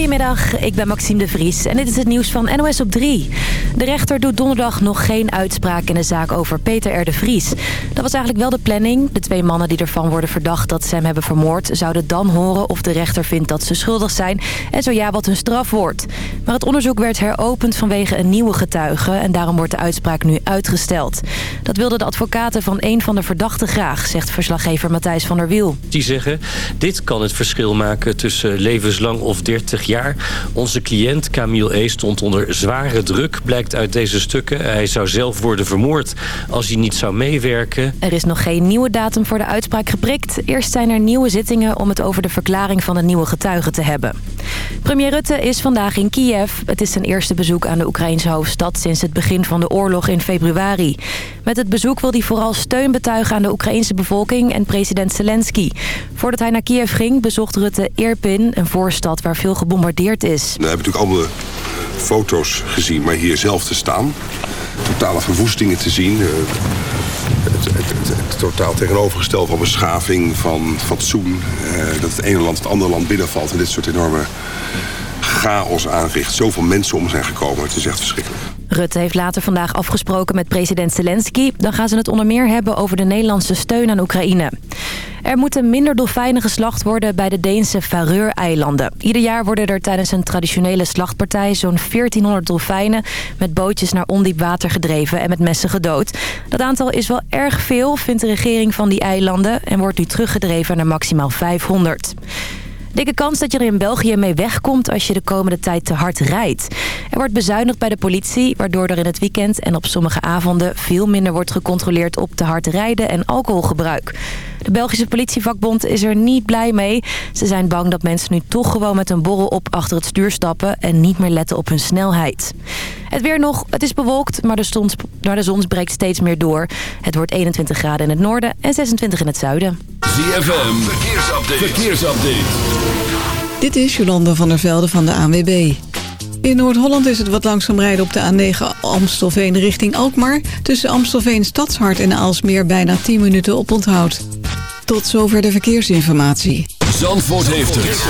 Goedemiddag, ik ben Maxime de Vries en dit is het nieuws van NOS op 3. De rechter doet donderdag nog geen uitspraak in de zaak over Peter R. de Vries. Dat was eigenlijk wel de planning. De twee mannen die ervan worden verdacht dat ze hem hebben vermoord... zouden dan horen of de rechter vindt dat ze schuldig zijn... en zo ja, wat hun straf wordt. Maar het onderzoek werd heropend vanwege een nieuwe getuige... en daarom wordt de uitspraak nu uitgesteld. Dat wilden de advocaten van een van de verdachten graag... zegt verslaggever Matthijs van der Wiel. Die zeggen, dit kan het verschil maken tussen levenslang of 30 jaar. Onze cliënt Camille E. stond onder zware druk, blijkt uit deze stukken. Hij zou zelf worden vermoord als hij niet zou meewerken. Er is nog geen nieuwe datum voor de uitspraak geprikt. Eerst zijn er nieuwe zittingen om het over de verklaring van de nieuwe getuigen te hebben. Premier Rutte is vandaag in Kiev. Het is zijn eerste bezoek aan de Oekraïnse hoofdstad sinds het begin van de oorlog in februari. Met het bezoek wil hij vooral steun betuigen aan de Oekraïnse bevolking en president Zelensky. Voordat hij naar Kiev ging bezocht Rutte Irpin, een voorstad waar veel gebombardeerd is. We hebben natuurlijk allemaal foto's gezien, maar hier zelf te staan. Totale verwoestingen te zien. eh, Het, het, het, het totaal tegenovergestelde van beschaving, van fatsoen. eh, dat het ene land het andere land binnenvalt en dit soort enorme chaos aanricht. Zoveel mensen om zijn gekomen. Het is echt verschrikkelijk. Rutte heeft later vandaag afgesproken met president Zelensky. Dan gaan ze het onder meer hebben over de Nederlandse steun aan Oekraïne. Er moeten minder dolfijnen geslacht worden bij de Deense Faroe-eilanden. Ieder jaar worden er tijdens een traditionele slachtpartij zo'n 1400 dolfijnen met bootjes naar ondiep water gedreven en met messen gedood. Dat aantal is wel erg veel, vindt de regering van die eilanden en wordt nu teruggedreven naar maximaal 500. Dikke kans dat je er in België mee wegkomt als je de komende tijd te hard rijdt. Er wordt bezuinigd bij de politie, waardoor er in het weekend en op sommige avonden veel minder wordt gecontroleerd op te hard rijden en alcoholgebruik. De Belgische politievakbond is er niet blij mee. Ze zijn bang dat mensen nu toch gewoon met een borrel op achter het stuur stappen en niet meer letten op hun snelheid. Het weer nog, het is bewolkt, maar de, zon, maar de zon breekt steeds meer door. Het wordt 21 graden in het noorden en 26 in het zuiden. ZFM, verkeersupdate. verkeersupdate. Dit is Jolanda van der Velde van de ANWB. In Noord-Holland is het wat langzaam rijden op de A9 Amstelveen richting Alkmaar. Tussen Amstelveen Stadshart en Aalsmeer bijna 10 minuten op onthoud. Tot zover de verkeersinformatie. Zandvoort heeft het.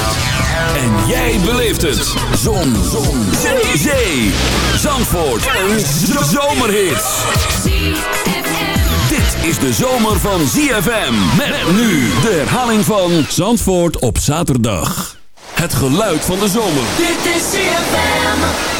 En jij beleeft het. Zon. Zon. Zandvoort. Een zomerhit. Dit is de zomer van ZFM. Met nu de herhaling van Zandvoort op zaterdag. Het geluid van de zomer. Dit is ZFM.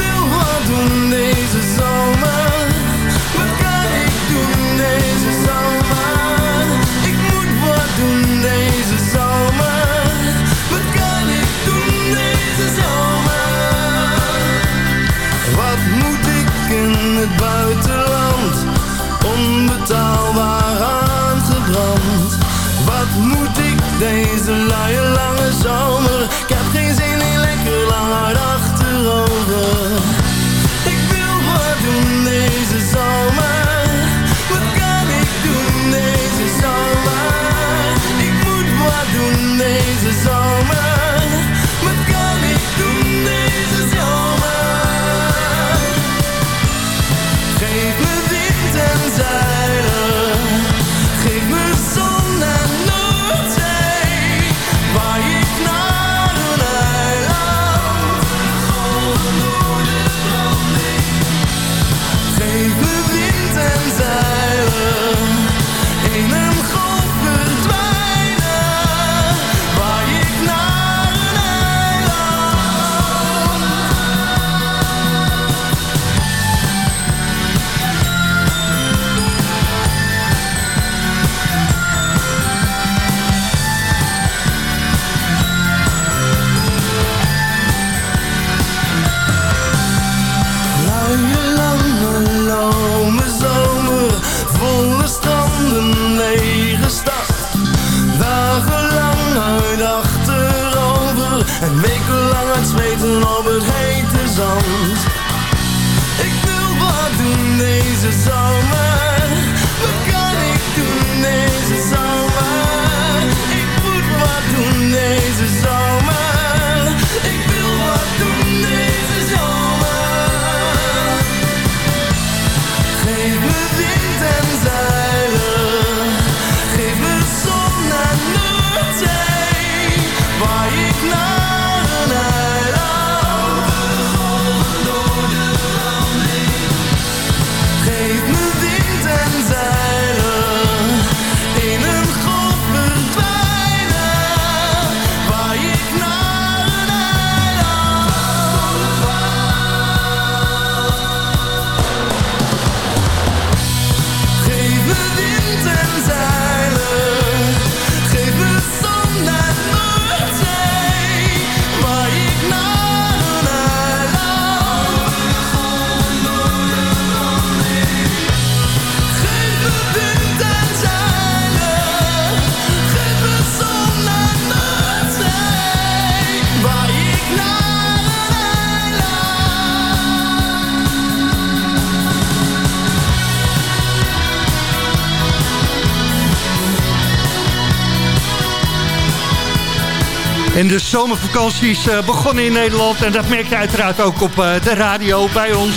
En de zomervakanties eh, begonnen in Nederland. En dat merk je uiteraard ook op eh, de radio bij ons.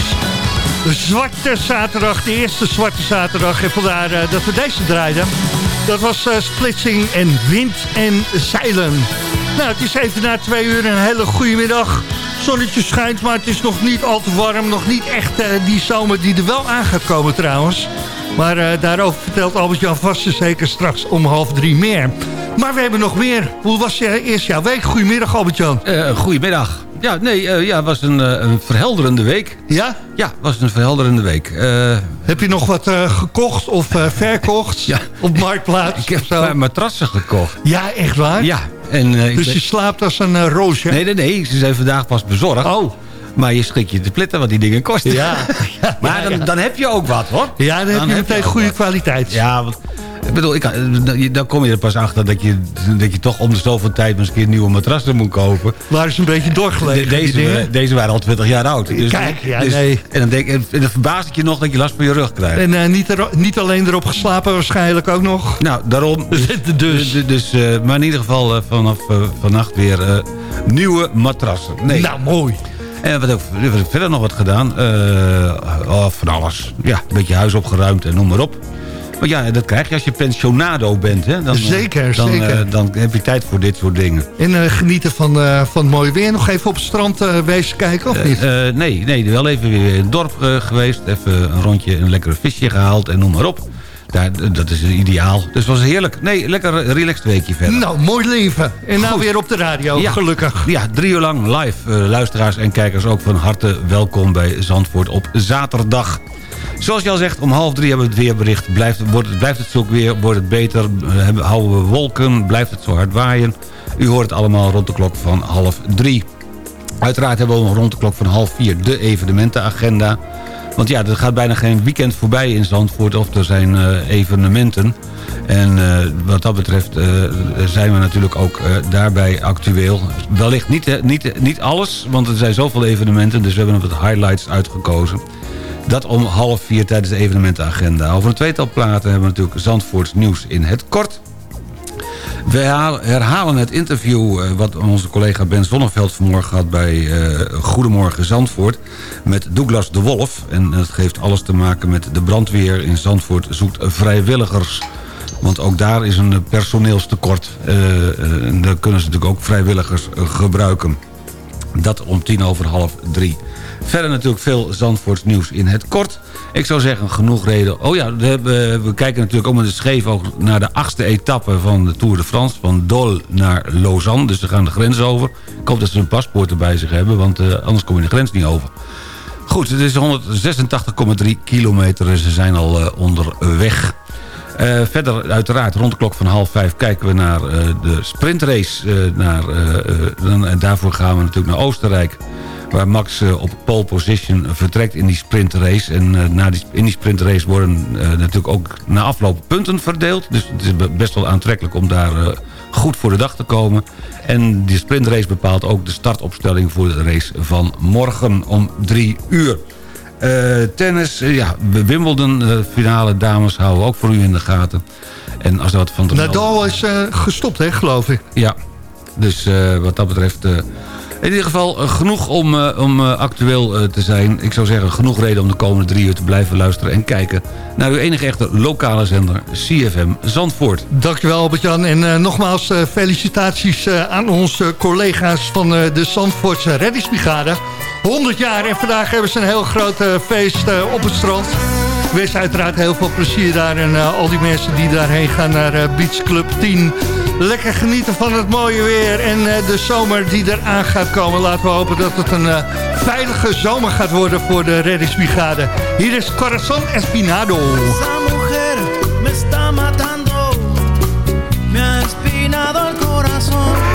De Zwarte Zaterdag, de eerste Zwarte Zaterdag. En vandaar eh, dat we deze draaiden. Dat was Splitsing en Wind en Zeilen. Nou, het is even na twee uur een hele goede middag. Zonnetje schijnt, maar het is nog niet al te warm. Nog niet echt die zomer die er wel aan gaat komen trouwens. Maar daarover vertelt Albert-Jan vast zeker straks om half drie meer. Maar we hebben nog meer. Hoe was je eerst jouw week? Goedemiddag Albert-Jan. Eh, goedemiddag. Ja, nee, eh, ja, het was een, eh, een verhelderende week. Ja? Ja, het was een verhelderende week. Heb je nog wat gekocht of verkocht Ja. op Marktplaats? ik heb zo? matrassen gekocht. Ja, echt waar? Ja. En, Dus ben- je slaapt als een roosje? Nee, nee, nee. Ze zijn vandaag pas bezorgd. Oh. Maar je schrik je te plitten wat die dingen kosten. Ja. Ja, maar dan, dan heb je ook wat, hoor. Ja, dan, heb je meteen goede wat. kwaliteit. Ja, want... Ik bedoel, ik, kan- dan kom je er pas achter dat je, dat je toch om de zoveel tijd... maar eens een nieuwe matrassen moet kopen. Waar is een beetje doorgelegen? De- deze, deze waren al 20 jaar oud. Dus, Kijk, ja, dus- nee. En dan, denk, en dan verbaast het je nog dat je last van je rug krijgt. En eh, niet, er, niet alleen erop geslapen waarschijnlijk ook nog. Nou, daarom. Dus. Dus, dus eh, maar in ieder geval eh, vanaf eh, vannacht weer eh, nieuwe matrassen. Nee. Nou, mooi. En wat heb ik verder nog wat gedaan? Eh, oh, van alles. Ja, een beetje huis opgeruimd en noem maar op. Maar ja, dat krijg je als je pensionado bent. Hè? Dan, eh, Zeker, dan, zeker. eh, dan heb je tijd voor dit soort dingen. En eh, genieten van, eh, van het mooie weer. Nog even op het strand wezen kijken, of niet? Nee, nee, wel even weer in het dorp geweest. Even een rondje, een lekkere visje gehaald en noem maar op. Daar, dat is ideaal. Dus het was heerlijk. Nee, lekker relaxed weekje verder. nou, mooi leven. En nou Goed. weer op de radio, Ja. gelukkig. Ja, drie uur lang live. Luisteraars en kijkers ook van harte welkom bij Zandvoort op zaterdag. Zoals je al zegt, om half drie hebben we het weerbericht. Blijft, wordt, het- blijft het zo weer, wordt het beter, eh, hebben, houden we wolken, blijft het zo hard waaien. U hoort het allemaal rond de klok van half drie. Uiteraard hebben we rond de klok van half vier de evenementenagenda. Want ja, er gaat bijna geen weekend voorbij in Zandvoort of er zijn eh, evenementen. En eh, wat dat betreft zijn we natuurlijk ook daarbij actueel. Wellicht niet, niet, niet alles, want er zijn zoveel evenementen. Dus we hebben wat highlights uitgekozen. Dat om half vier tijdens de evenementenagenda. Over een tweetal platen hebben we natuurlijk Zandvoorts nieuws in het kort. We herhalen- het interview eh, wat onze collega Ben Zonneveld vanmorgen had bij eh, Goedemorgen Zandvoort met Douglas de Wolf. En dat heeft alles te maken met de brandweer in Zandvoort zoekt vrijwilligers. Want ook daar is een personeelstekort. Eh, daar kunnen ze natuurlijk ook vrijwilligers gebruiken. Dat om tien over half drie. Verder natuurlijk veel Zandvoorts nieuws in het kort. Ik zou zeggen, genoeg reden. Oh ja, we, we kijken natuurlijk ook met een scheef oog naar de achtste etappe van de Tour de France. Van Dole naar Lausanne. Dus ze gaan de grens over. Ik hoop dat ze hun paspoort erbij zich hebben, want eh, anders kom je de grens niet over. Goed, het is 186,3 kilometer en ze zijn al eh, onderweg. Eh, verder uiteraard rond de klok van half vijf kijken we naar de sprintrace. naar, en daarvoor gaan we natuurlijk naar Oostenrijk. Waar Max eh, op pole position vertrekt in die sprintrace. En eh, na die, in die sprintrace worden eh, natuurlijk ook na afloop punten verdeeld. Dus het is be- best wel aantrekkelijk om daar goed voor de dag te komen. En die sprintrace bepaalt ook de startopstelling voor de race van morgen om drie uur. Tennis, ja, Wimbledon, de finale dames houden we ook voor u in de gaten. En als wat van melden- Nadal is gestopt, hè, geloof ik. ja, dus wat dat betreft... in ieder geval eh, genoeg om, eh, om eh, actueel te zijn. Ik zou zeggen, genoeg reden om de komende drie uur te blijven luisteren... en kijken naar uw enige echte lokale zender, CFM Zandvoort. Dankjewel Albert-Jan. En nogmaals felicitaties aan onze collega's van de Zandvoortse Reddingsbrigade. 100 jaar en vandaag hebben ze een heel groot feest op het strand. Wens uiteraard heel veel plezier daar. En eh, al die mensen die daarheen gaan naar eh, Beach Club 10. Lekker genieten van het mooie weer en eh, de zomer die eraan gaat komen. Laten we hopen dat het een veilige zomer gaat worden voor de Reddingsbrigade. Hier is Corazon Espinado. Mujer me matando, me ha espinado el corazón.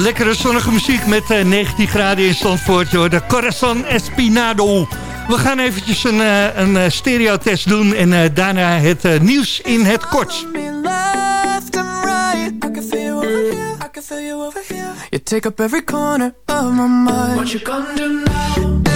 Lekkere zonnige muziek met eh, 19 graden in joh. De Corazon Espinado We gaan eventjes een, uh, een uh, stereotest doen en uh, daarna het nieuws in het kort. You take up every corner of my mind. What you gonna do now?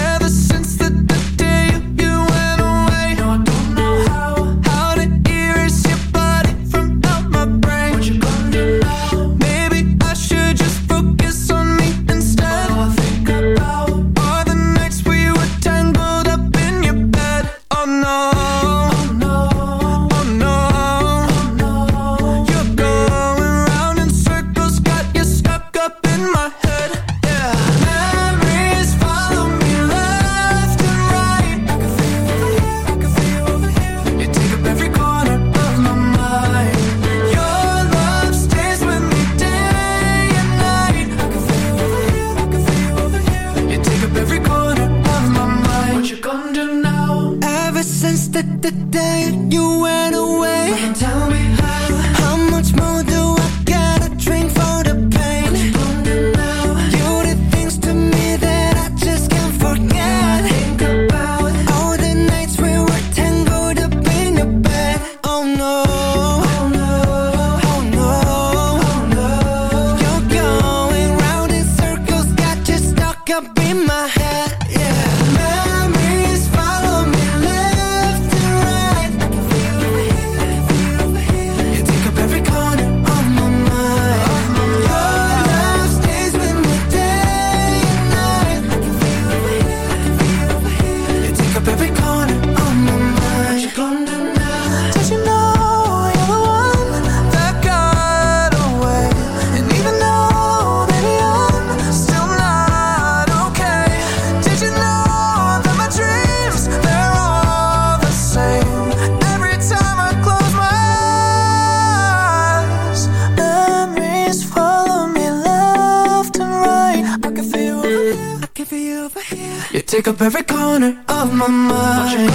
Take up every corner of my mind.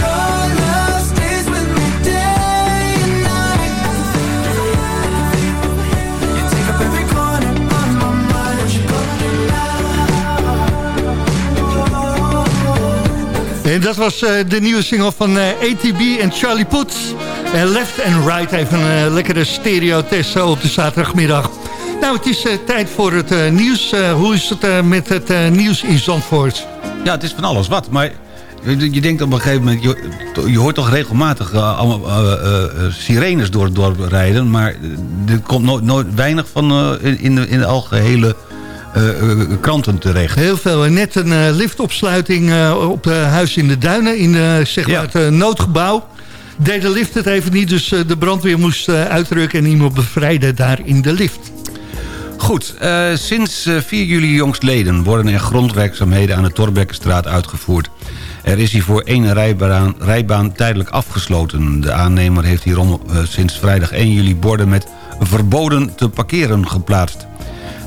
Your love stays with me day and night. Take up every corner of my mind. En dat was uh, de nieuwe single van uh, ATB en Charlie Puth. En Left and Right, even een uh, lekkere stereo-test zo op de zaterdagmiddag. Nou, het is tijd voor het uh, nieuws. Hoe is het met het nieuws in Zandvoort? Ja, het is van alles wat. Maar je denkt op een gegeven moment... je, hoort toch regelmatig uh, allemaal uh, uh, sirenes door het dorp rijden... maar er komt nooit, nooit weinig van in, de, in de algehele kranten terecht. Heel veel. Net een liftopsluiting op de Huis in de Duinen... in zeg maar het noodgebouw. Deed de lift het even niet, dus de brandweer moest uitrukken... en iemand bevrijden daar in de lift. Goed, uh, sinds uh, 4 juli jongstleden worden er grondwerkzaamheden aan de Torbekkenstraat uitgevoerd. Er is hiervoor één rijbaan, rijbaan tijdelijk afgesloten. De aannemer heeft hierom uh, sinds vrijdag 1 juli borden met verboden te parkeren geplaatst.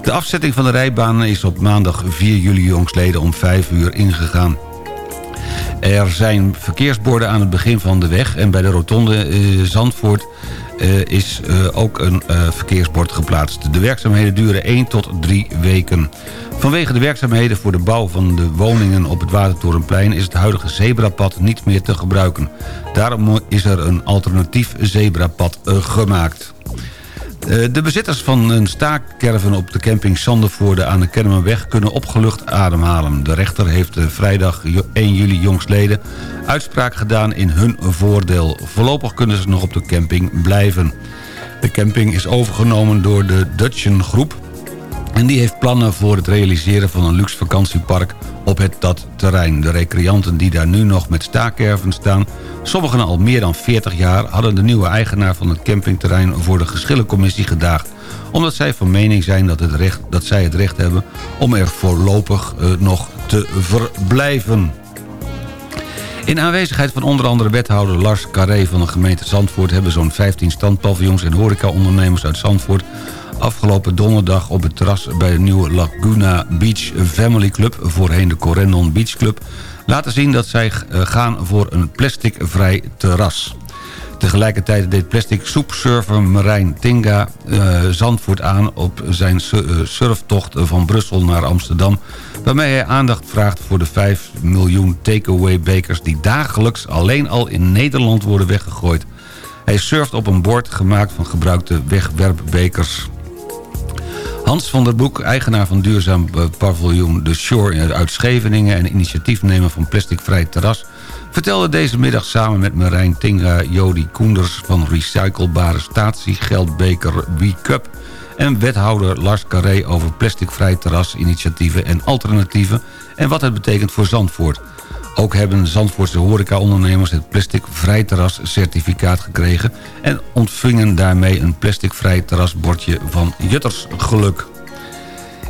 De afzetting van de rijbanen is op maandag 4 juli jongstleden om 5 uur ingegaan. Er zijn verkeersborden aan het begin van de weg... en bij de rotonde Zandvoort is uh, ook een uh, verkeersbord geplaatst. De werkzaamheden duren 1 tot 3 weken. Vanwege de werkzaamheden voor de bouw van de woningen op het Watertorenplein... is het huidige zebrapad niet meer te gebruiken. Daarom is er een alternatief zebrapad gemaakt. Eh, de bezitters van een staakkerven op de camping Sandervoorde aan de Kennemerweg kunnen opgelucht ademhalen. De rechter heeft eh, vrijdag 1 juli jongstleden uitspraak gedaan in hun voordeel. Voorlopig kunnen ze nog op de camping blijven. De camping is overgenomen door de Dutchen Groep... En die heeft plannen voor het realiseren van een luxe vakantiepark op het dat terrein. De recreanten die daar nu nog met staakerven staan... sommigen al meer dan 40 jaar... hadden de nieuwe eigenaar van het campingterrein voor de geschillencommissie gedaagd. Omdat zij van mening zijn dat, het recht, dat zij het recht hebben om er voorlopig uh, nog te verblijven. In aanwezigheid van onder andere wethouder Lars Carré van de gemeente Zandvoort... hebben zo'n 15 standpaviljoens en horecaondernemers uit Zandvoort afgelopen donderdag op het terras bij de nieuwe Laguna Beach Family Club... voorheen de Corendon Beach Club... laten zien dat zij eh, gaan voor een plasticvrij terras. Tegelijkertijd deed plastic soepsurfer Marijn Tinga uh, Zandvoort aan... op zijn surftocht van Brussel naar Amsterdam... waarmee hij aandacht vraagt voor de 5 miljoen takeaway bekers... die dagelijks alleen al in Nederland worden weggegooid. Hij surft op een bord gemaakt van gebruikte wegwerpbekers. Hans van der Boek, eigenaar van duurzaam paviljoen The Shore uit Scheveningen... en initiatiefnemer van Plasticvrij Terras... vertelde deze middag samen met Marijn Tinga Jody Koenders... van recyclebare statiegeldbeker We-Cup... en wethouder Lars Carré over plasticvrij terrasinitiatieven en alternatieven... en wat het betekent voor Zandvoort... Ook hebben Zandvoortse horecaondernemers het plasticvrij terras certificaat gekregen... en ontvingen daarmee een plasticvrij terrasbordje van Jutters Geluk.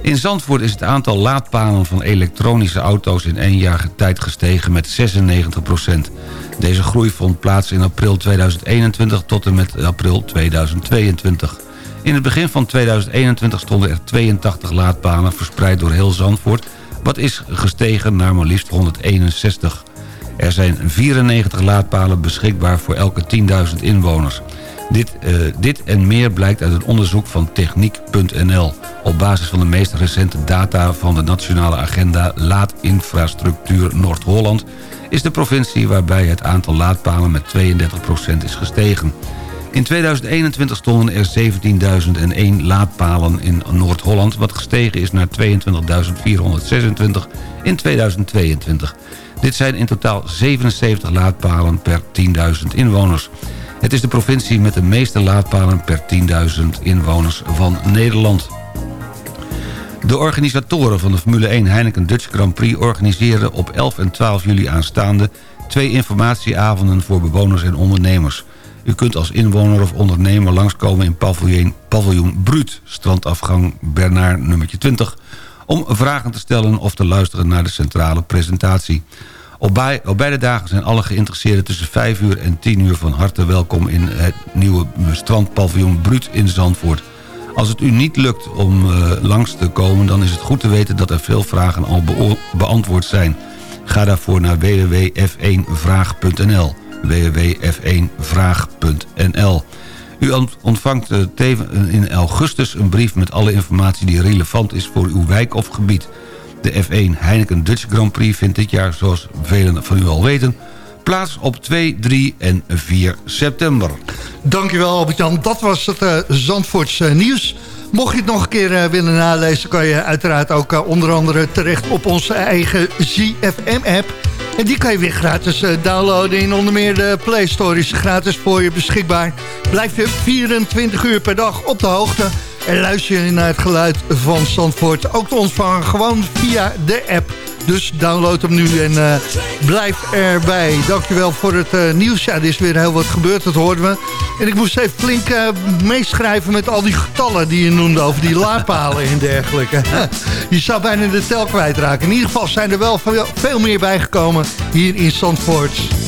In Zandvoort is het aantal laadpalen van elektronische auto's in één jaar tijd gestegen met 96% Deze groei vond plaats in april 2021 tot en met april 2022. In het begin van 2021 stonden er 82 laadpalen verspreid door heel Zandvoort wat is gestegen naar maar liefst 161. Er zijn 94 laadpalen beschikbaar voor elke 10.000 inwoners. Dit, uh, dit en meer blijkt uit een onderzoek van Techniek.nl... op basis van de meest recente data van de Nationale Agenda Laadinfrastructuur Noord-Holland... is de provincie waarbij het aantal laadpalen met 32% is gestegen. In 2021 stonden er 17.001 laadpalen in Noord-Holland... wat gestegen is naar 22.426 in 2022. Dit zijn in totaal 77 laadpalen per 10.000 inwoners. Het is de provincie met de meeste laadpalen per 10.000 inwoners van Nederland. De organisatoren van de Formule 1 Heineken Dutch Grand Prix... organiseren op 11 en 12 juli aanstaande... twee informatieavonden voor bewoners en ondernemers... U kunt als inwoner of ondernemer langskomen in paviljoen, paviljoen Bruut... strandafgang Bernard nummertje 20... om vragen te stellen of te luisteren naar de centrale presentatie. Op, beide dagen zijn alle geïnteresseerden tussen 5 uur en 10 uur... van harte welkom in het nieuwe strandpaviljoen Bruut in Zandvoort. Als het u niet lukt om uh, langs te komen... dan is het goed te weten dat er veel vragen al beantwoord zijn. Ga daarvoor naar www.f1vraag.nl www.f1vraag.nl. U ontvangt eh, in augustus een brief met alle informatie die relevant is voor uw wijk of gebied. De F1 Heineken Dutch Grand Prix vindt dit jaar, zoals velen van u al weten... plaats op 2, 3 en 4 september. Dankjewel Albert-Jan, dat was het uh, nieuws. Mocht je het nog een keer willen nalezen... kan je uiteraard ook onder andere terecht op onze eigen ZFM-app... En die kan je weer gratis uh, downloaden in onder meer de Play Store. Is gratis voor je beschikbaar. Blijf je 24 uur per dag op de hoogte. En luister je naar het geluid van Zandvoort. Ook te ontvangen gewoon via de app. Dus download hem nu en uh, blijf erbij. Dankjewel voor het uh, nieuws. Ja, er is weer heel wat gebeurd, dat hoorden we. En ik moest even flink uh, meeschrijven met al die getallen die je noemde... over die laadpalen en dergelijke. je zou bijna de tel kwijtraken. In ieder geval zijn er wel veel meer bijgekomen hier in Zandvoort.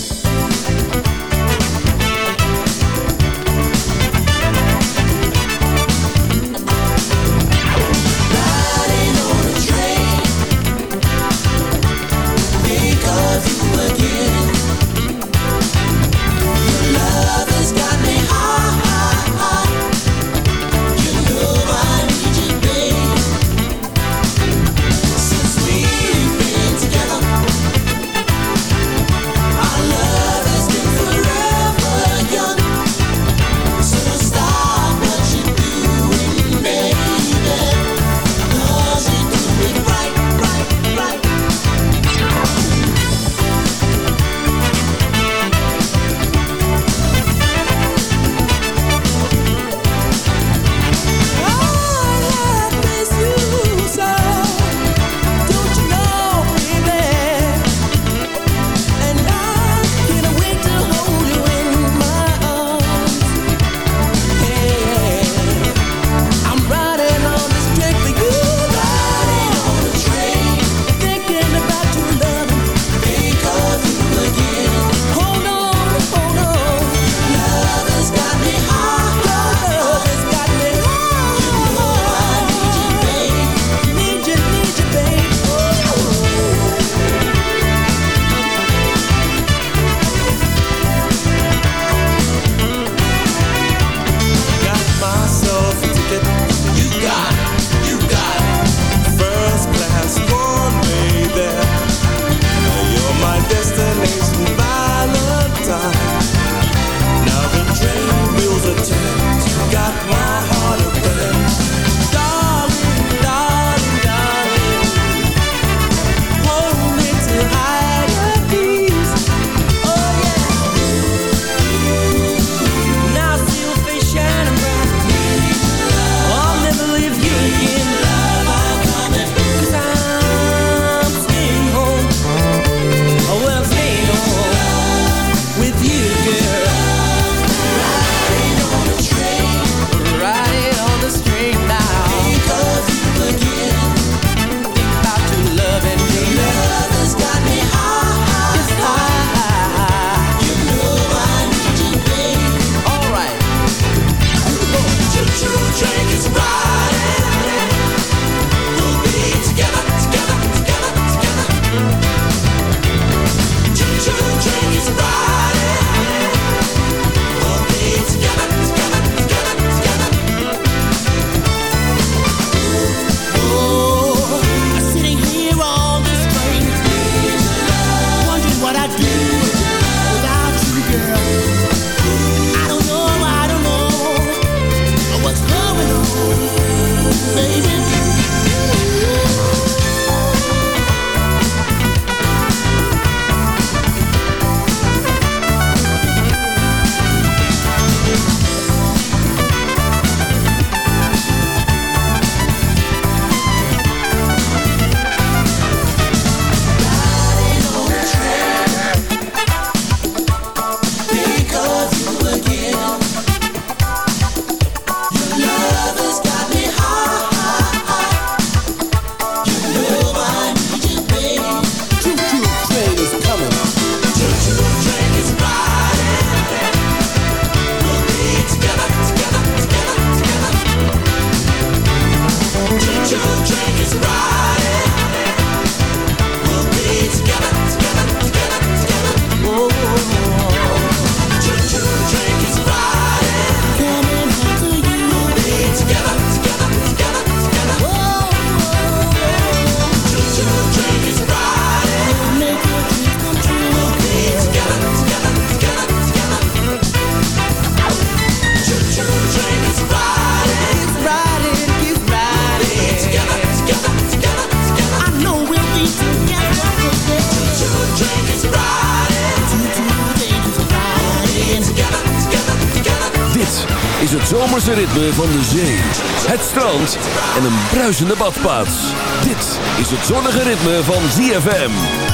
een bruisende badplaats. Dit is het zonnige ritme van ZFM.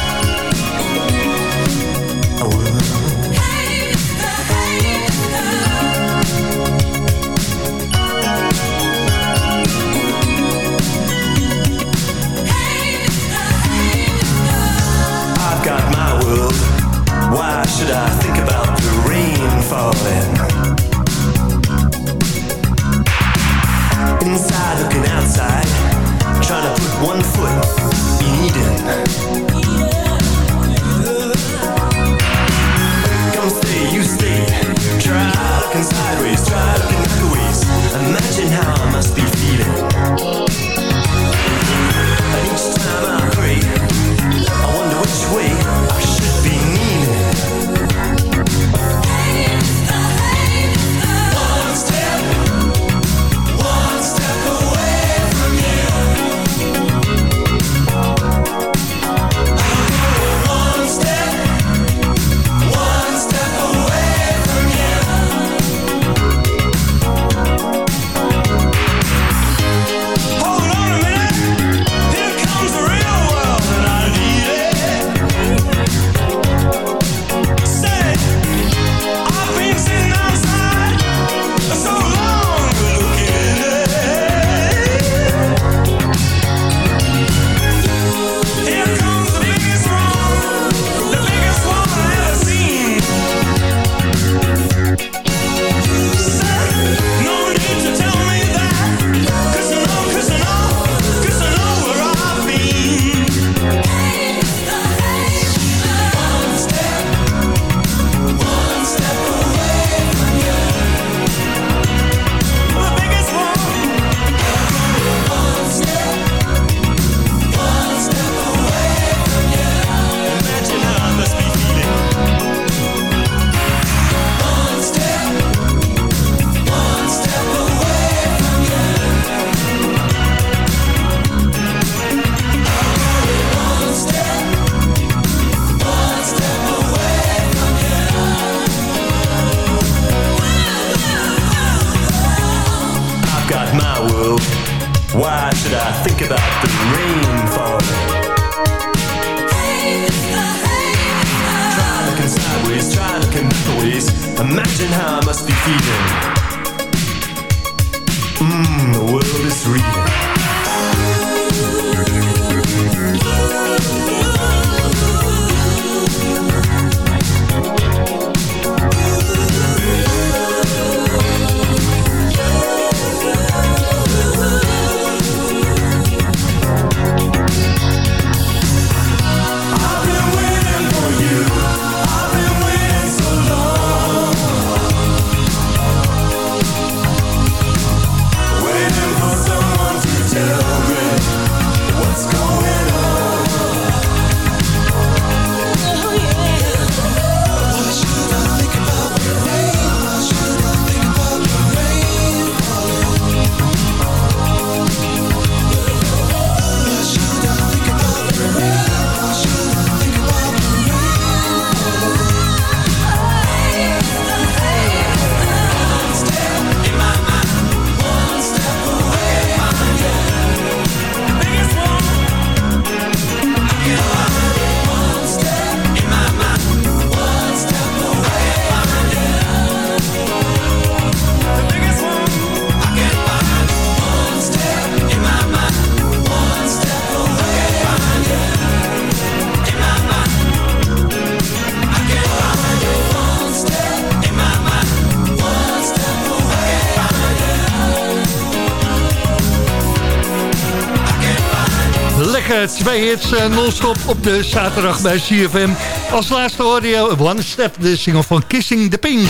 twee hits eh, non-stop op de zaterdag bij CFM. Als laatste hoorde je One Step, de single van Kissing the Pink.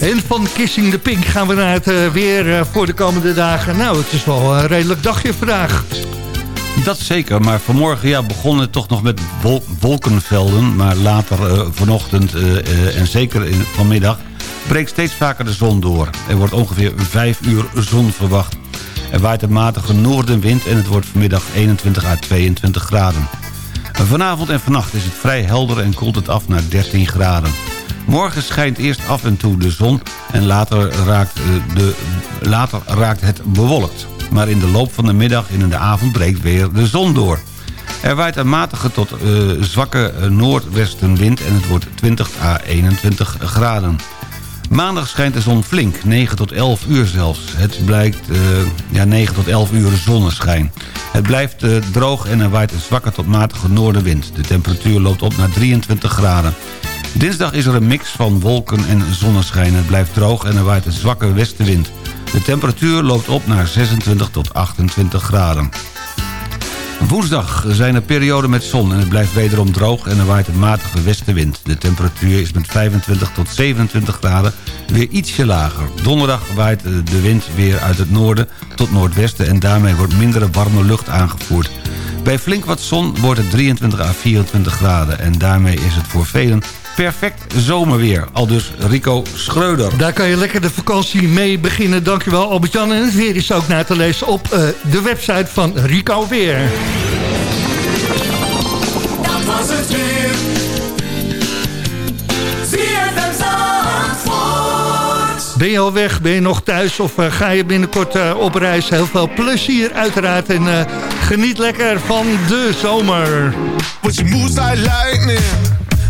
En van Kissing the Pink gaan we naar het eh, weer eh, voor de komende dagen. Nou, het is wel een redelijk dagje vandaag. Dat zeker, maar vanmorgen ja, begon het toch nog met wolkenvelden. Maar later vanochtend en zeker in, vanmiddag breekt steeds vaker de zon door. Er wordt ongeveer vijf uur zon verwacht. Er waait een matige noordenwind en het wordt vanmiddag 21 à 22 graden. Vanavond en vannacht is het vrij helder en koelt het af naar 13 graden. Morgen schijnt eerst af en toe de zon en later raakt, eh, de, later raakt het bewolkt. Maar in de loop van de middag en in de avond breekt weer de zon door. Er waait een matige tot eh, zwakke eh, noordwestenwind en het wordt 20 à 21 graden. Maandag schijnt de zon flink, 9 tot 11 uur zelfs. Het blijkt eh, ja, 9 tot 11 uur zonneschijn. Het blijft eh, droog en er waait een zwakke tot matige noordenwind. De temperatuur loopt op naar 23 graden. Dinsdag is er een mix van wolken en zonneschijn. Het blijft droog en er waait een zwakke westenwind. De temperatuur loopt op naar 26 tot 28 graden. Woensdag zijn er perioden met zon en het blijft wederom droog en er waait een matige westenwind. De temperatuur is met 25 tot 27 graden weer ietsje lager. Donderdag waait de wind weer uit het noorden tot noordwesten en daarmee wordt mindere warme lucht aangevoerd. Bij flink wat zon wordt het 23 à 24 graden en daarmee is het voor velen perfect zomerweer. Al dus Rico Schreuder. Daar kan je lekker de vakantie mee beginnen. Dankjewel Albert-Jan. En het weer is ook na te lezen op eh, de website van Rico Weer. Dat was het weer. Ben je al weg? Ben je nog thuis? Of eh, ga je binnenkort eh, op reis? Heel veel plezier uiteraard. En eh, geniet lekker van de zomer. She moves like lightning,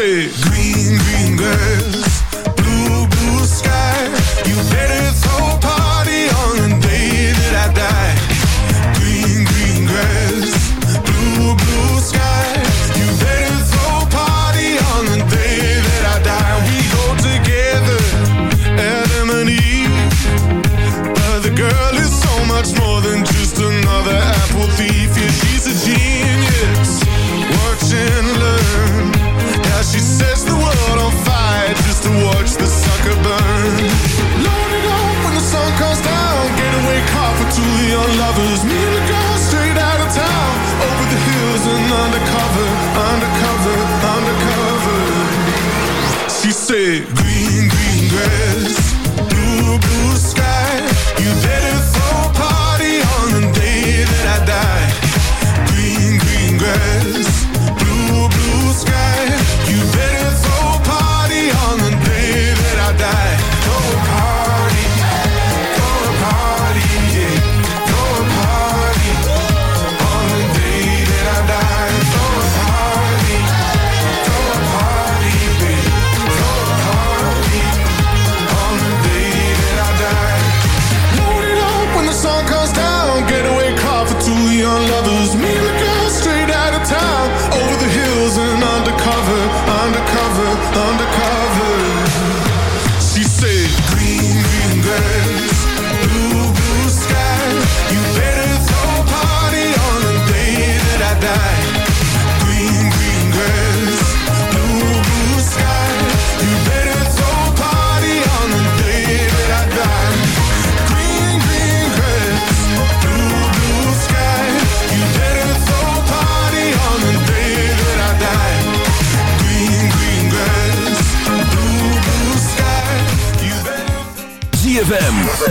Said, Green, green grass, blue, blue sky. You better throw Said, Green, green grass, blue, blue sky. You better throw a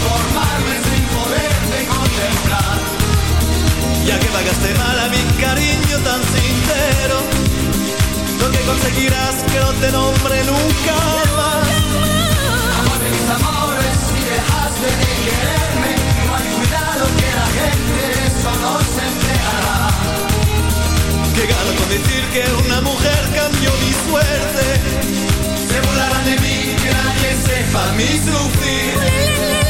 conformarme sin poderte contemplar. Ya que pagaste mal a mi cariño tan sincero, lo que conseguirás que no te nombre nunca más. Amor amores, si dejaste de quererme, no hay cuidado que la gente de eso no se enterará. Que con decir que una mujer cambió mi suerte. Se burlarán de mí, que nadie sepa mi sufrir.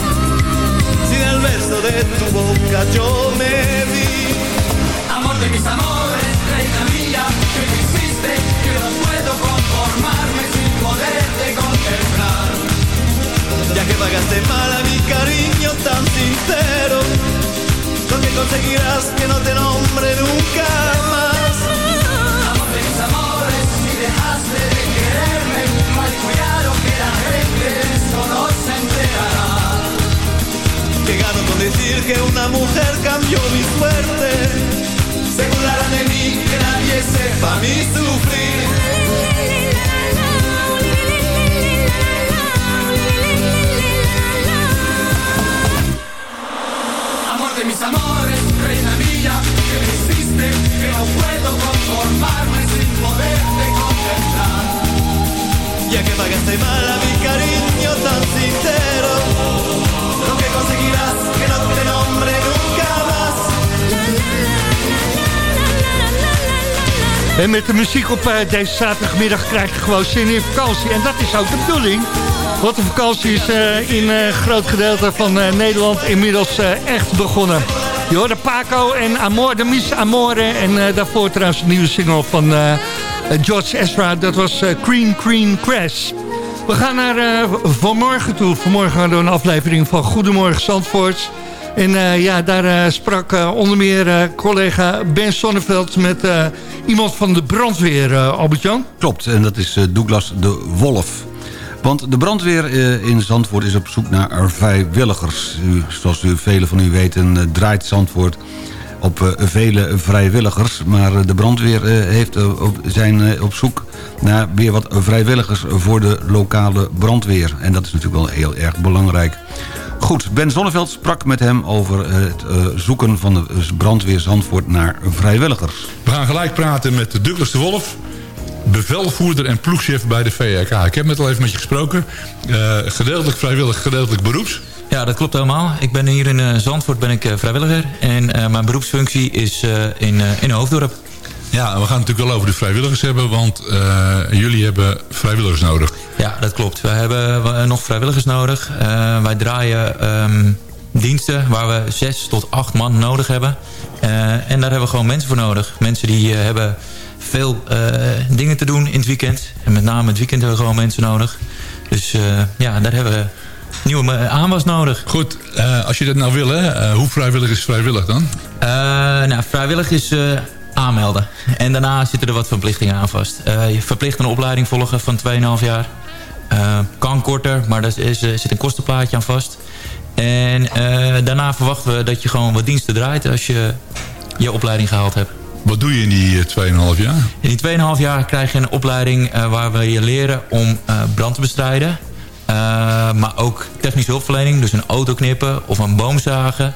op eh, deze zaterdagmiddag krijg je gewoon zin in vakantie. En dat is ook de bedoeling. Want de vakantie is eh, in een groot gedeelte van eh, Nederland inmiddels eh, echt begonnen. Je hoorde Paco en Amor de Mis Amore. En eh, daarvoor trouwens een nieuwe single van eh, George Ezra. Dat was eh, Green Green Crash. We gaan naar eh, vanmorgen toe. Vanmorgen hadden we een aflevering van Goedemorgen Zandvoort. En eh, ja, daar eh, sprak eh, onder meer collega Ben Sonneveld met iemand van de brandweer, Albert-Jan. Klopt, en dat is Douglas de Wolf. Want de brandweer in Zandvoort is op zoek naar vrijwilligers. Zoals u, velen van u weten draait Zandvoort op vele vrijwilligers. Maar de brandweer heeft, zijn op zoek naar weer wat vrijwilligers voor de lokale brandweer. En dat is natuurlijk wel heel erg belangrijk. Goed, Ben Zonneveld sprak met hem over eh, het eh, zoeken van de brandweer Zandvoort naar vrijwilligers. We gaan gelijk praten met Douglas de Wolf bevelvoerder en ploegchef bij de VRK. Ik heb net al even met je gesproken. Eh, gedeeltelijk vrijwillig, gedeeltelijk beroeps. Ja, dat klopt helemaal. Ik ben hier in eh, Zandvoort ben ik, eh, vrijwilliger. En eh, mijn beroepsfunctie is eh, in, eh, in Hoofddorp. Ja, we gaan het natuurlijk wel over de vrijwilligers hebben... want eh, jullie hebben vrijwilligers nodig. Ja, dat klopt. We hebben eh, nog vrijwilligers nodig. Eh, wij draaien ehm, diensten waar we zes tot acht man nodig hebben. En daar hebben we gewoon mensen voor nodig. Mensen die hebben veel dingen te doen in het weekend. En met name het weekend hebben we gewoon mensen nodig. Dus ja, daar hebben we nieuwe aanwas nodig. Goed, als je dat nou wil, hè, hoe vrijwillig is vrijwillig dan? Nou, vrijwillig is aanmelden. En daarna zitten er wat verplichtingen aan vast. Eh, je verplicht een opleiding volgen van 2,5 jaar. Eh, kan korter, maar daar is, eh, zit een kostenplaatje aan vast. En daarna verwachten we dat je gewoon wat diensten draait als je je opleiding gehaald hebt. Wat doe je in die eh, 2,5 jaar? In die 2,5 jaar krijg je een opleiding waar we je leren om brand te bestrijden. Maar ook technische hulpverlening, dus een auto knippen of een boom zagen.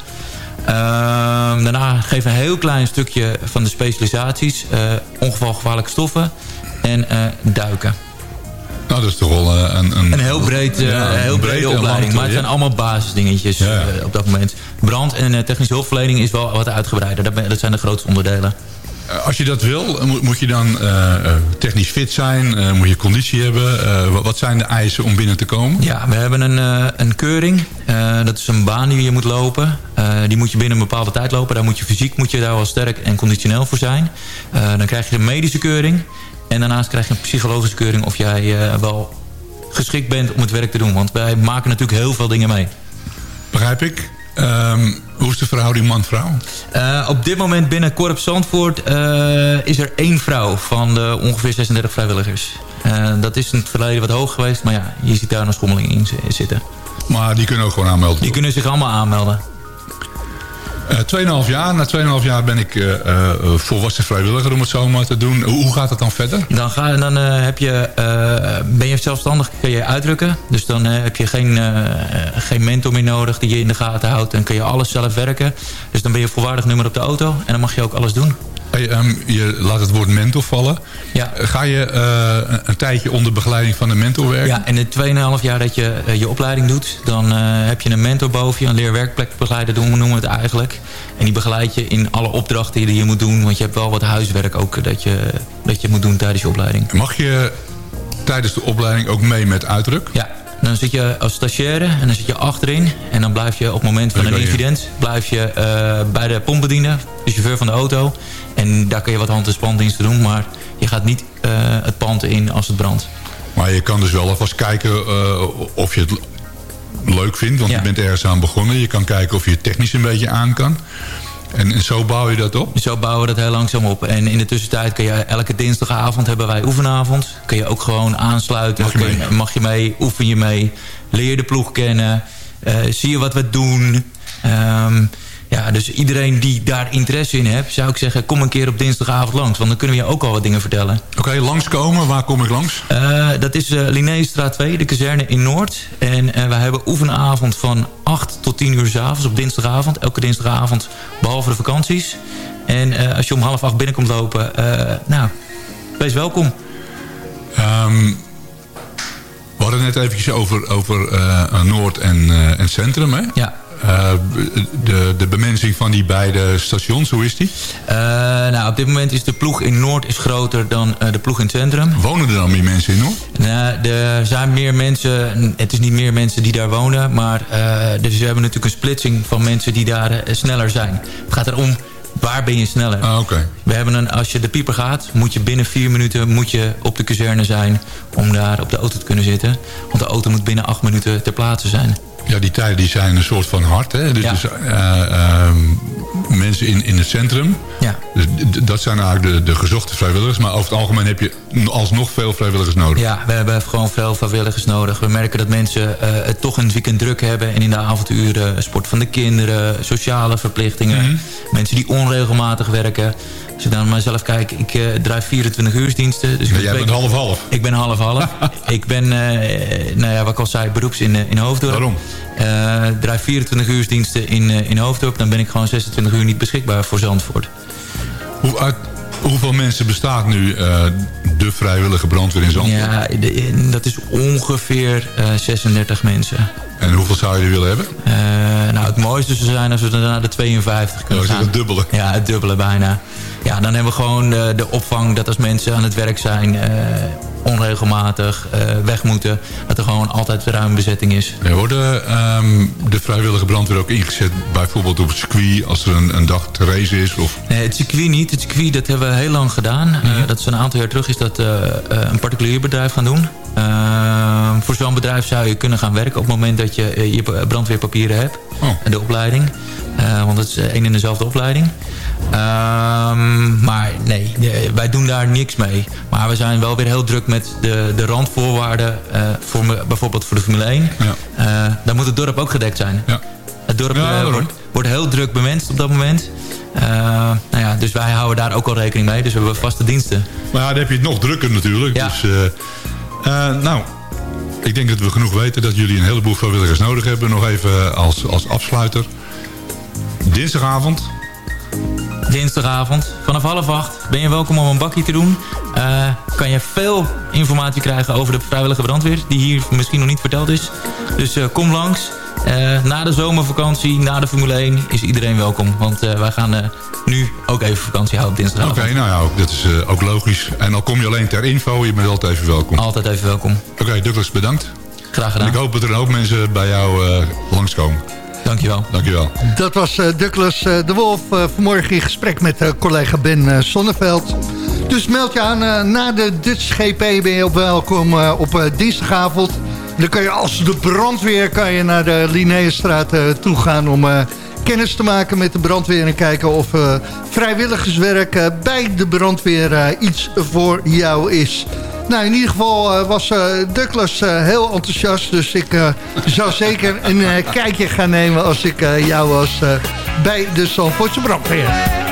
Ehm, daarna geven we een heel klein stukje van de specialisaties. eh ongevalgevaarlijke stoffen en eh, duiken. Nou, dat is toch wel eh, een... Een, Een heel, breed, heel brede opleiding. Maar het zijn allemaal basisdingetjes Ja, ja. op dat moment. Brand- en technische hulpverlening is wel wat uitgebreider. Dat zijn de grootste onderdelen. Eh, Als je dat wil, eh, moet, je dan eh, technisch fit zijn? Moet je conditie hebben? Wat, zijn de eisen om binnen te komen? Ja, we hebben een, een keuring. Dat is een baan die je moet lopen. Die moet je binnen een bepaalde tijd lopen. Daar moet je fysiek moet je daar wel sterk en conditioneel voor zijn. Dan krijg je een medische keuring. En daarnaast krijg je een psychologische keuring... of jij wel geschikt bent om het werk te doen. Want wij maken natuurlijk heel veel dingen mee. Begrijp ik. Ehm, hoe is de verhouding man-vrouw? Eh, op dit moment binnen Korps Zandvoort eh, is er één vrouw van de ongeveer 36 vrijwilligers. Eh, dat is in het verleden wat hoog geweest, maar ja, je ziet daar een schommeling in zi- zitten. Maar die kunnen ook gewoon aanmelden. Die kunnen zich allemaal aanmelden. Eh 2,5 jaar. Na 2,5 jaar ben ik eh, eh, volwassen vrijwilliger om het zo maar te doen. Hoe, gaat het dan verder? Dan, ga, dan heb je, ben je zelfstandig, kun je uitdrukken. Dus dan heb je geen, geen mentor meer nodig die je in de gaten houdt. Dan kun je alles zelf werken. Dus dan ben je volwaardig nummer op de auto. En dan mag je ook alles doen. Hey, ehm, je laat het woord mentor vallen. Ja. Ga je eh, een, een tijdje onder begeleiding van een mentor werken? Ja, in de 2,5 jaar dat je eh, je opleiding doet... dan eh, heb je een mentor boven je, een leerwerkplekbegeleider doen, we noemen we het eigenlijk. En die begeleidt je in alle opdrachten die je moet doen. Want je hebt wel wat huiswerk ook dat je, dat je moet doen tijdens je opleiding. Mag je tijdens de opleiding ook mee met uitdruk? Ja, dan zit je als stagiaire en dan zit je achterin. En dan blijf je op het moment van een incident... blijf je bij de pompbediener, de chauffeur van de auto. En daar kun je wat hand- en spandiensten doen. Maar je gaat niet eh, het pand in als het brandt. Maar je kan dus wel alvast kijken eh, of je het leuk vindt. Want Ja. je bent ergens aan begonnen. Je kan kijken of je het technisch een beetje aan kan. En, en zo bouw je dat op? Zo bouwen we dat heel langzaam op. En in de tussentijd kun je elke dinsdagavond hebben wij oefenavond. Kun je ook gewoon aansluiten. Mag je mee? mag je mee, oefen je mee. Leer je de ploeg kennen. eh, zie je wat we doen. Ehm, ja, dus iedereen die daar interesse in heeft... zou ik zeggen, kom een keer op dinsdagavond langs. Want dan kunnen we je ook al wat dingen vertellen. Oké, langskomen. Waar kom ik langs? Eh, dat is uh, Linnéestraat 2, de kazerne in Noord. En eh, wij hebben oefenavond van 8 tot 10 uur s avonds op dinsdagavond. Elke dinsdagavond, behalve de vakanties. En eh, als je om half acht binnenkomt lopen, eh, nou, wees welkom. Ehm, we hadden net eventjes over, over eh, Noord en, eh, en Centrum. Hè? Ja. Eh, de, de bemensing van die beide stations, hoe is die? Uh, nou, op dit moment is de ploeg in Noord is groter dan uh, de ploeg in het centrum. Wonen er dan meer mensen in Noord? Nou, er zijn meer mensen, het is niet meer mensen die daar wonen, maar dus we hebben natuurlijk een splitsing van mensen die daar sneller zijn. Het gaat erom, waar ben je sneller? Ah, okay. We hebben een, als je de pieper gaat, moet je binnen vier minuten moet je op de kazerne zijn om daar op de auto te kunnen zitten. Want de auto moet binnen acht minuten ter plaatse zijn. Ja, die tijden die zijn een soort van hard. Hè? Dus, ja. dus uh, uh, mensen in, in het centrum. Ja. Dus dat zijn eigenlijk de, de gezochte vrijwilligers. Maar over het algemeen heb je alsnog veel vrijwilligers nodig. Ja, we hebben gewoon veel vrijwilligers nodig. We merken dat mensen uh, het toch een weekend druk hebben. En in de avonduren sport van de kinderen, sociale verplichtingen. Mhm. Mm -hmm. Mensen die onregelmatig werken. Als ik dan maar zelf kijk, ik uh, draai 24 uursdiensten. Dus ja, jij bent half-half. Ik ben half-half. ik ben, uh, nou ja, wat ik al zei, beroeps in, in Hoofddorp. Waarom? Draai 24 uursdiensten in, in Hoofddorp. Dan ben ik gewoon 26 uur niet beschikbaar voor Zandvoort. Hoe, uit, hoeveel mensen bestaat nu uh, de vrijwillige brandweer in Zandvoort? Ja, de, dat is ongeveer 36 mensen. En hoeveel zou je willen hebben? Uh, nou, het mooiste zou zijn als we naar de 52 kunnen ja, gaan. het dubbele. Ja, het dubbele bijna. Ja, dan hebben we gewoon de, de opvang dat als mensen aan het werk zijn... Uh, onregelmatig uh, weg moeten... dat er gewoon altijd ruim bezetting is. Ja, worden um, de vrijwillige brandweer ook ingezet... bijvoorbeeld op het circuit als er een, een dag te race is? Of? Nee, het circuit niet. Het circuit dat hebben we heel lang gedaan. Mm -hmm. dat is een aantal jaar terug is dat een particulier bedrijf gaan doen. Uh, voor zo'n bedrijf zou je kunnen gaan werken... op het moment dat je je brandweerpapieren hebt. Oh. En de opleiding. Uh, want het is één en dezelfde opleiding. Um, maar nee, wij doen daar niks mee. Maar we zijn wel weer heel druk met de, de randvoorwaarden. voor me, bijvoorbeeld voor de Formule 1. Ja. daar moet het dorp ook gedekt zijn. Ja. Het dorp ja, wordt, wordt, heel druk bemenst op dat moment. nou ja, dus wij houden daar ook al rekening mee. Dus we hebben vaste diensten. Maar ja, dan heb je het nog drukker natuurlijk. Ja. Dus, nou... Ik denk dat we genoeg weten dat jullie een heleboel vrijwilligers nodig hebben. Nog even als, als afsluiter. Dinsdagavond. Dinsdagavond. Vanaf half acht ben je welkom om een bakje te doen. Eh, kan je veel informatie krijgen over de vrijwillige brandweer... die hier misschien nog niet verteld is. Dus eh, kom langs. Eh, na de zomervakantie, na de Formule 1, is iedereen welkom. Want wij gaan nu ook even vakantie houden op dinsdagavond. Oké, nou ja, ook, dat is ook logisch. En al kom je alleen ter info, je bent altijd even welkom. Altijd even welkom. Oké, Douglas, bedankt. Graag En gedaan. ik hoop dat er een hoop mensen bij jou langskomen. Dankjewel. Dankjewel. Dat was eh, Douglas eh, de Wolf eh, vanmorgen in gesprek met eh, collega Ben eh, Sonneveld. Dus meld je aan eh, na de Dutch GP ben je op welkom eh, op eh, dinsdagavond. Dan kan je als de brandweer kan je naar de Linnaeusstraat eh, toe gaan om eh, kennis te maken met de brandweer en kijken of eh, vrijwilligerswerk bij de brandweer eh, iets voor jou is. Nou, in ieder geval eh, was eh, Douglas eh, heel enthousiast. Dus ik zou zeker een kijkje gaan nemen als ik jou was bij de Zandvoortse brandweer.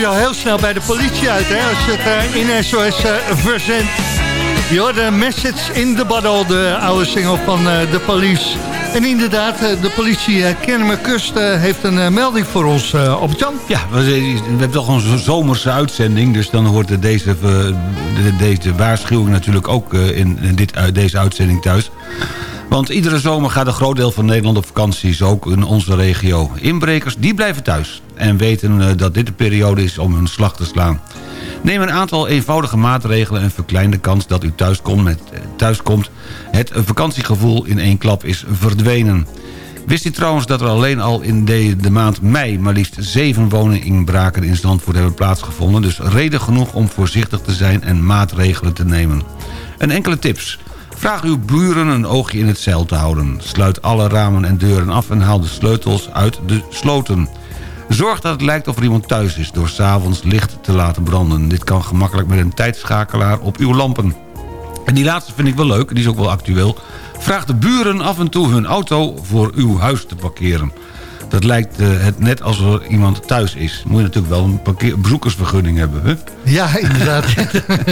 Je al heel snel bij de politie uit, hè? Als je het uh, in SOS uh, verzendt. Je de Message in the Bottle, de oude single van uh, de police. En inderdaad, de politie Kennemerkust heeft een melding voor ons op Jan. Ja, we, hebben toch een zomerse uitzending. Dus dan hoort deze, deze waarschuwing natuurlijk ook in, in dit, deze uitzending thuis. Want iedere zomer gaat een groot deel van Nederland op vakantie, ook in onze regio. Inbrekers, die blijven thuis en weten uh, dat dit de periode is om hun slag te slaan. Neem een aantal eenvoudige maatregelen en verklein de kans dat u thuiskomt. Met, uh, thuiskomt. Het vakantiegevoel in één klap is verdwenen. Wist u trouwens dat er alleen al in de, de maand mei... maar liefst zeven woninginbraken in Zandvoort hebben plaatsgevonden... dus reden genoeg om voorzichtig te zijn en maatregelen te nemen. Een enkele tips... Vraag uw buren een oogje in het zeil te houden. Sluit alle ramen en deuren af en haal de sleutels uit de sloten. Zorg dat het lijkt of er iemand thuis is door s'avonds licht te laten branden. Dit kan gemakkelijk met een tijdschakelaar op uw lampen. En die laatste vind ik wel leuk, die is ook wel actueel. Vraag de buren af en toe hun auto voor uw huis te parkeren. Dat lijkt uh, het net als er iemand thuis is. Moet je natuurlijk wel een parkeer, bezoekersvergunning hebben. Hè? Ja, inderdaad.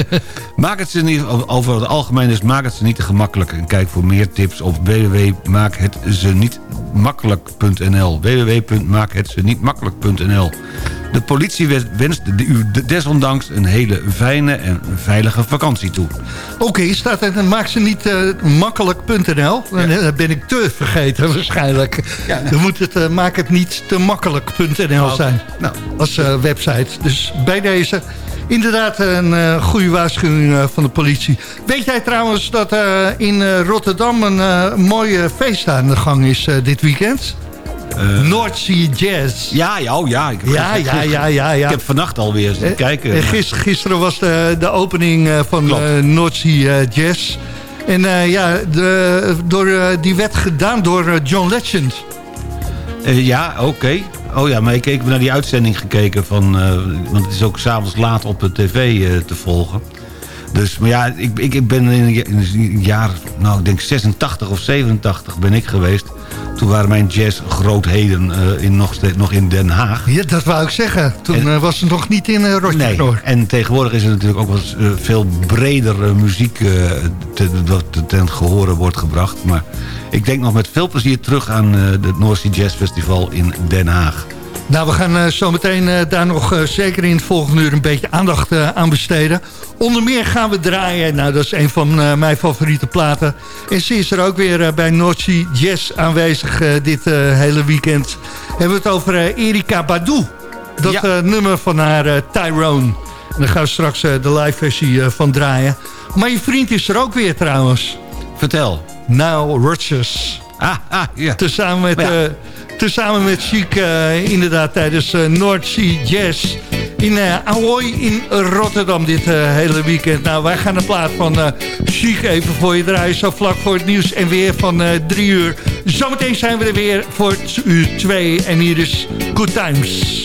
maak het ze niet, over het algemeen is maak het ze niet te gemakkelijk. En kijk voor meer tips op www.maakhetzenietmakkelijk.nl www.maakhetzenietmakkelijk.nl De politie wenst u desondanks een hele fijne en veilige vakantie toe. Oké, okay, staat er maak ze niet uh, makkelijk.nl. Dan ja. ben ik te vergeten waarschijnlijk. Ja, nou. Dan moet het uh, maak het niet te makkelijk.nl zijn. Nou, als uh, website. Dus bij deze inderdaad een uh, goede waarschuwing uh, van de politie. Weet jij trouwens dat uh, in Rotterdam een mooie feest aan de gang is dit weekend? North Sea Jazz. Ja, ja, oh ja. Ik heb, ja, ja, ja, ja, ja. Ik heb vannacht alweer eens kijken. En gister, gisteren was de, de opening van North Sea Jazz. En ja, de, door, die werd gedaan door John Legend. ja, oké. Okay. Oh ja, maar ik heb naar die uitzending gekeken van... Want het is ook s'avonds laat op de tv te volgen. Dus, maar ja, ik, ik, ik ben in een jaar, nou ik denk 86 of 87 ben ik geweest. Toen waren mijn jazzgrootheden uh, in, nog, nog in Den Haag. Ja, dat wou ik zeggen. Toen en, was het nog niet in uh, Rotterdam. Nee, en tegenwoordig is er natuurlijk ook wat uh, veel breder muziek te, ten gehore wordt gebracht. Maar ik denk nog met veel plezier terug aan het Sea Jazz Festival in Den Haag. Nou, we gaan uh, zo meteen uh, daar nog uh, zeker in het volgende uur een beetje aandacht aan besteden. Onder meer gaan we draaien. Nou, dat is een van mijn favoriete platen. En ze is er ook weer bij Noordse Jazz aanwezig dit hele weekend. Hebben we het over Erika Badu. Dat ja. nummer van haar Tyrone. En daar gaan we straks de live versie van draaien. Maar je vriend is er ook weer trouwens. Vertel. Nou, Rogers. Ah, ah, ja. Tezamen met... Ja. Tezamen met Chic uh, inderdaad tijdens uh, North Sea Jazz in uh, Ahoy in Rotterdam dit hele weekend. Nou, wij gaan de plaat van Chic even voor je draaien. Zo vlak voor het nieuws en weer van drie uur. Zometeen zijn we er weer voor uur twee. En hier is Good Times.